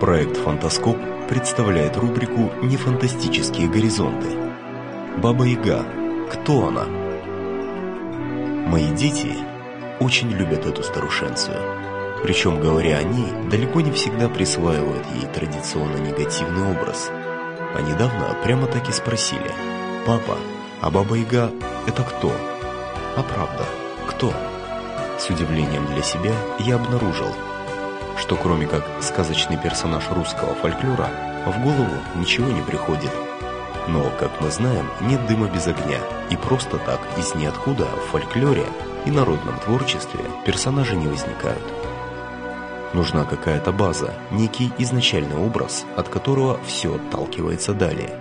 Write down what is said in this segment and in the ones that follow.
Проект «Фантаскоп» представляет рубрику «Нефантастические горизонты». Баба-Яга. Кто она? Мои дети очень любят эту старушенцию. Причем, говоря о ней, далеко не всегда присваивают ей традиционно негативный образ. А недавно прямо так и спросили. «Папа, а Баба-Яга – это кто?» А правда, кто? С удивлением для себя я обнаружил, что кроме как сказочный персонаж русского фольклора, в голову ничего не приходит. Но, как мы знаем, нет дыма без огня, и просто так из ниоткуда в фольклоре и народном творчестве персонажи не возникают. Нужна какая-то база, некий изначальный образ, от которого все отталкивается далее.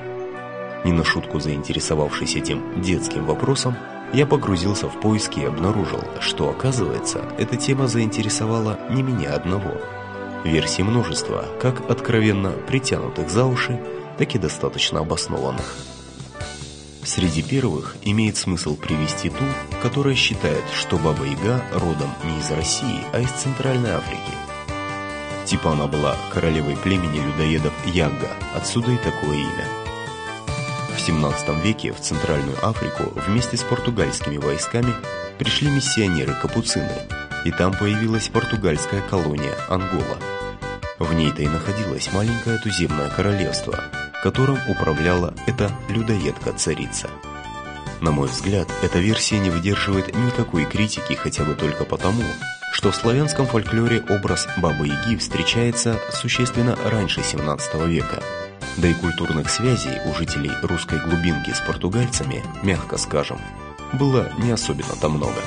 Не на шутку заинтересовавшись этим детским вопросом, я погрузился в поиски и обнаружил, что, оказывается, эта тема заинтересовала не меня одного. Версий множество, как откровенно притянутых за уши, так и достаточно обоснованных. Среди первых имеет смысл привести ту, которая считает, что Баба Яга родом не из России, а из Центральной Африки. Типа она была королевой племени людоедов Ягга, отсюда и такое имя. В 17 веке в Центральную Африку вместе с португальскими войсками пришли миссионеры-капуцины, и там появилась португальская колония Ангола. В ней-то и находилось маленькое туземное королевство, которым управляла эта людоедка-царица. На мой взгляд, эта версия не выдерживает никакой критики хотя бы только потому, что в славянском фольклоре образ Бабы-Яги встречается существенно раньше 17 века – да и культурных связей у жителей русской глубинки с португальцами, мягко скажем, было не особенно-то много.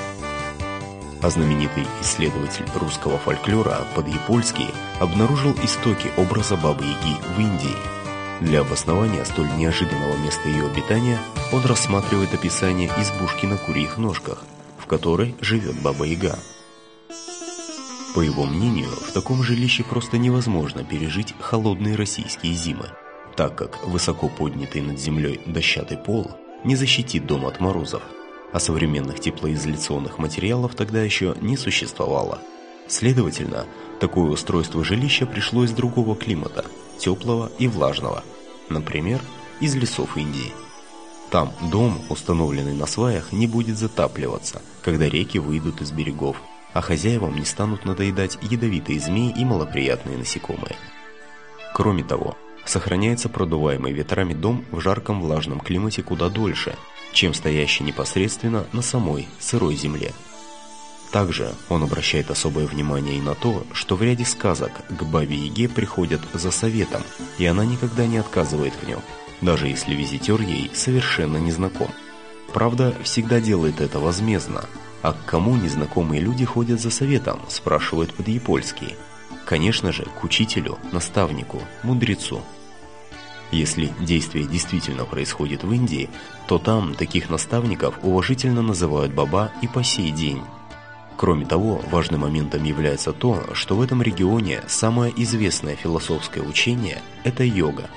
А знаменитый исследователь русского фольклора Подъепольский обнаружил истоки образа Бабы-Яги в Индии. Для обоснования столь неожиданного места ее обитания он рассматривает описание избушки на курьих ножках, в которой живет Баба-Яга. По его мнению, в таком жилище просто невозможно пережить холодные российские зимы – так как высоко поднятый над землей дощатый пол не защитит дом от морозов, а современных теплоизоляционных материалов тогда еще не существовало. Следовательно, такое устройство жилища пришло из другого климата, теплого и влажного, например, из лесов Индии. Там дом, установленный на сваях, не будет затапливаться, когда реки выйдут из берегов, а хозяевам не станут надоедать ядовитые змеи и малоприятные насекомые. Кроме того, сохраняется продуваемый ветрами дом в жарком влажном климате куда дольше, чем стоящий непосредственно на самой сырой земле. Также он обращает особое внимание и на то, что в ряде сказок к Бабе-Яге приходят за советом, и она никогда не отказывает в нем, даже если визитер ей совершенно не знаком. Правда, всегда делает это возмездно. А к кому незнакомые люди ходят за советом, спрашивает Подъепольский. Конечно же, к учителю, наставнику, мудрецу. Если действие действительно происходит в Индии, то там таких наставников уважительно называют баба и по сей день. Кроме того, важным моментом является то, что в этом регионе самое известное философское учение – это йога.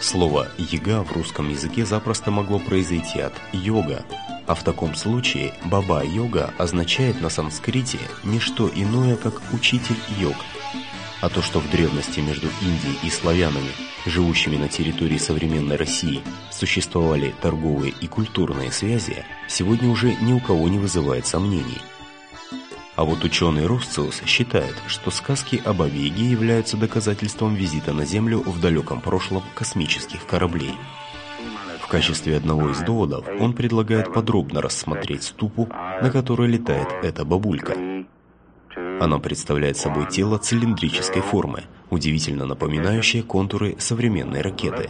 Слово «яга» в русском языке запросто могло произойти от «йога», а в таком случае «баба-йога» означает на санскрите не что иное, как «учитель йог», а то, что в древности между Индией и славянами, живущими на территории современной России, существовали торговые и культурные связи, сегодня уже ни у кого не вызывает сомнений. А вот ученый Росциус считает, что сказки об Абиге являются доказательством визита на Землю в далеком прошлом космических кораблей. В качестве одного из доводов он предлагает подробно рассмотреть ступу, на которой летает эта бабулька – оно представляет собой тело цилиндрической формы, удивительно напоминающее контуры современной ракеты.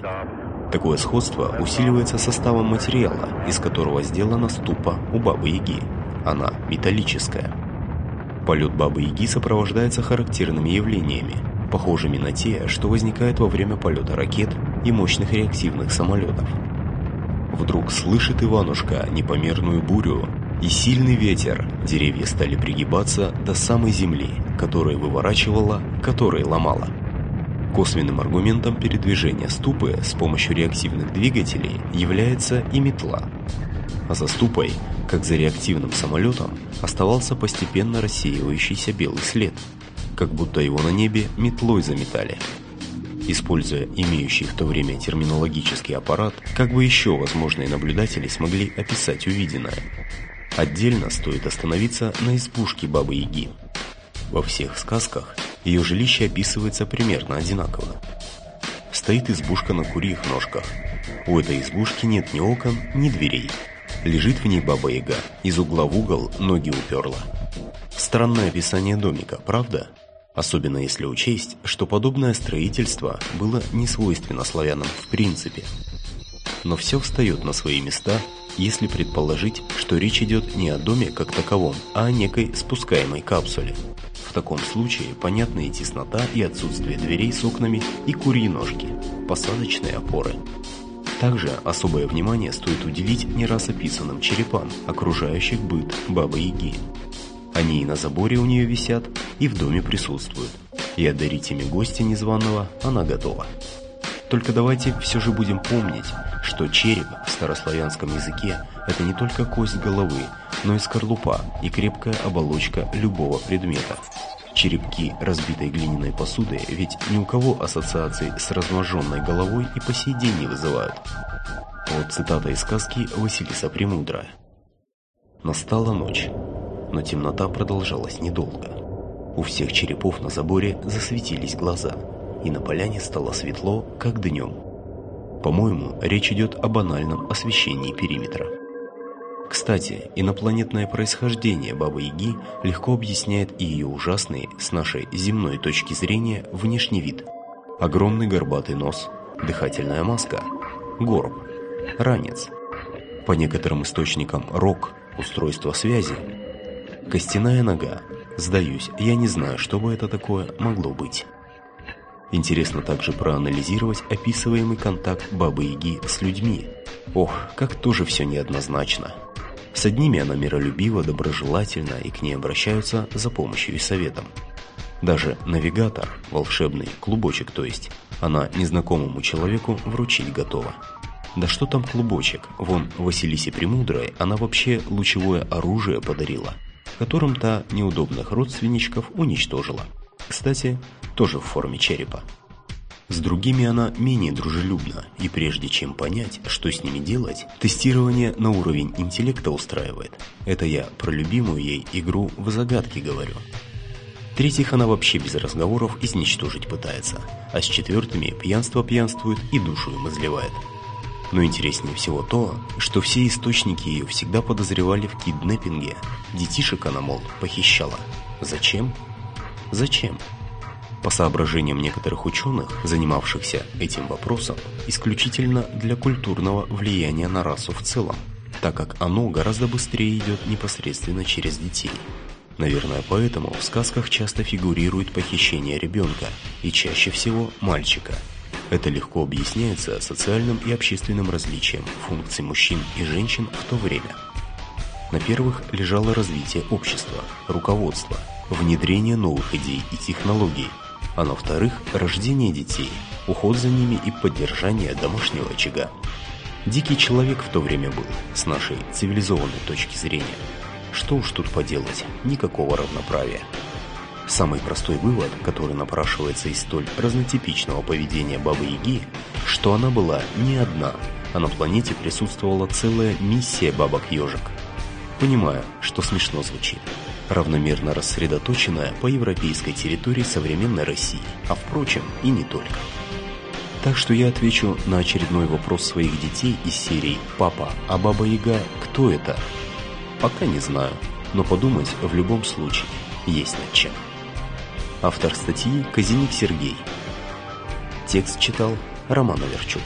Такое сходство усиливается составом материала, из которого сделана ступа у Бабы-Яги. Она металлическая. Полет Бабы-Яги сопровождается характерными явлениями, похожими на те, что возникают во время полета ракет и мощных реактивных самолетов. Вдруг слышит Иванушка непомерную бурю, и сильный ветер. Деревья стали пригибаться до самой земли, которая выворачивала, которая ломала. Косвенным аргументом передвижения ступы с помощью реактивных двигателей является и метла. А за ступой, как за реактивным самолетом, оставался постепенно рассеивающийся белый след. как будто его на небе метлой заметали. Используя имеющий в то время терминологический аппарат, как бы еще возможные наблюдатели смогли описать увиденное. Отдельно стоит остановиться на избушке Бабы-Яги. Во всех сказках ее жилище описывается примерно одинаково. Стоит избушка на курьих ножках. У этой избушки нет ни окон, ни дверей. Лежит в ней Баба-Яга, из угла в угол ноги уперла. Странное описание домика, правда? Особенно если учесть, что подобное строительство было не свойственно славянам в принципе. Но все встает на свои места, если предположить, что речь идет не о доме как таковом, а о некой спускаемой капсуле. В таком случае понятна и теснота, и отсутствие дверей с окнами, и курьи ножки, посадочные опоры. Также особое внимание стоит уделить не раз описанным черепам, окружающих быт Бабы-Яги. Они и на заборе у нее висят, и в доме присутствуют. И одарить ими гостя незваного она готова. Только давайте все же будем помнить, что череп в старославянском языке – это не только кость головы, но и скорлупа и крепкая оболочка любого предмета. Черепки разбитой глиняной посуды ведь ни у кого ассоциаций с разможженной головой и по сей день не вызывают. Вот цитата из сказки Василиса Премудрая. Настала ночь но темнота продолжалась недолго. У всех черепов на заборе засветились глаза, и на поляне стало светло, как днем. По-моему, речь идет о банальном освещении периметра. Кстати, инопланетное происхождение Бабы-Яги легко объясняет и ее ужасный, с нашей земной точки зрения, внешний вид. Огромный горбатый нос, дыхательная маска, горб, ранец. По некоторым источникам рог, устройство связи, Костяная нога. Сдаюсь, я не знаю, что бы это такое могло быть. Интересно также проанализировать описываемый контакт Бабы-Яги с людьми. Ох, как тоже все неоднозначно. С одними она миролюбива, доброжелательна и к ней обращаются за помощью и советом. Даже навигатор, волшебный, клубочек то есть, она незнакомому человеку вручить готова. Да что там клубочек, вон Василисе Премудрой она вообще лучевое оружие подарила – которым-то неудобных родственничков уничтожила. Кстати, тоже в форме черепа. С другими она менее дружелюбна, и прежде чем понять, что с ними делать, тестирование на уровень интеллекта устраивает. Это я про любимую ей игру в загадки говорю. Третьих она вообще без разговоров изничтожить пытается, а с четвертыми пьянство пьянствует и душу им изливает. Но интереснее всего то, что все источники ее всегда подозревали в киднеппинге. Детишек она, мол, похищала. Зачем? Зачем? По соображениям некоторых ученых, занимавшихся этим вопросом, исключительно для культурного влияния на расу в целом, так как оно гораздо быстрее идет непосредственно через детей. Наверное, поэтому в сказках часто фигурирует похищение ребенка, и чаще всего мальчика – это легко объясняется социальным и общественным различием функций мужчин и женщин в то время. На первых лежало развитие общества, руководство, внедрение новых идей и технологий, а на вторых – рождение детей, уход за ними и поддержание домашнего очага. Дикий человек в то время был, с нашей цивилизованной точки зрения. Что уж тут поделать, никакого равноправия. Самый простой вывод, который напрашивается из столь разнотипичного поведения Бабы-Яги, что она была не одна, а на планете присутствовала целая миссия бабок-ежек. Понимаю, что смешно звучит. Равномерно рассредоточенная по европейской территории современной России, а впрочем и не только. Так что я отвечу на очередной вопрос своих детей из серии «Папа, а Баба-Яга кто это?» Пока не знаю, но подумать в любом случае есть над чем. Автор статьи Казимик Сергей. Текст читал Роман Аверчук.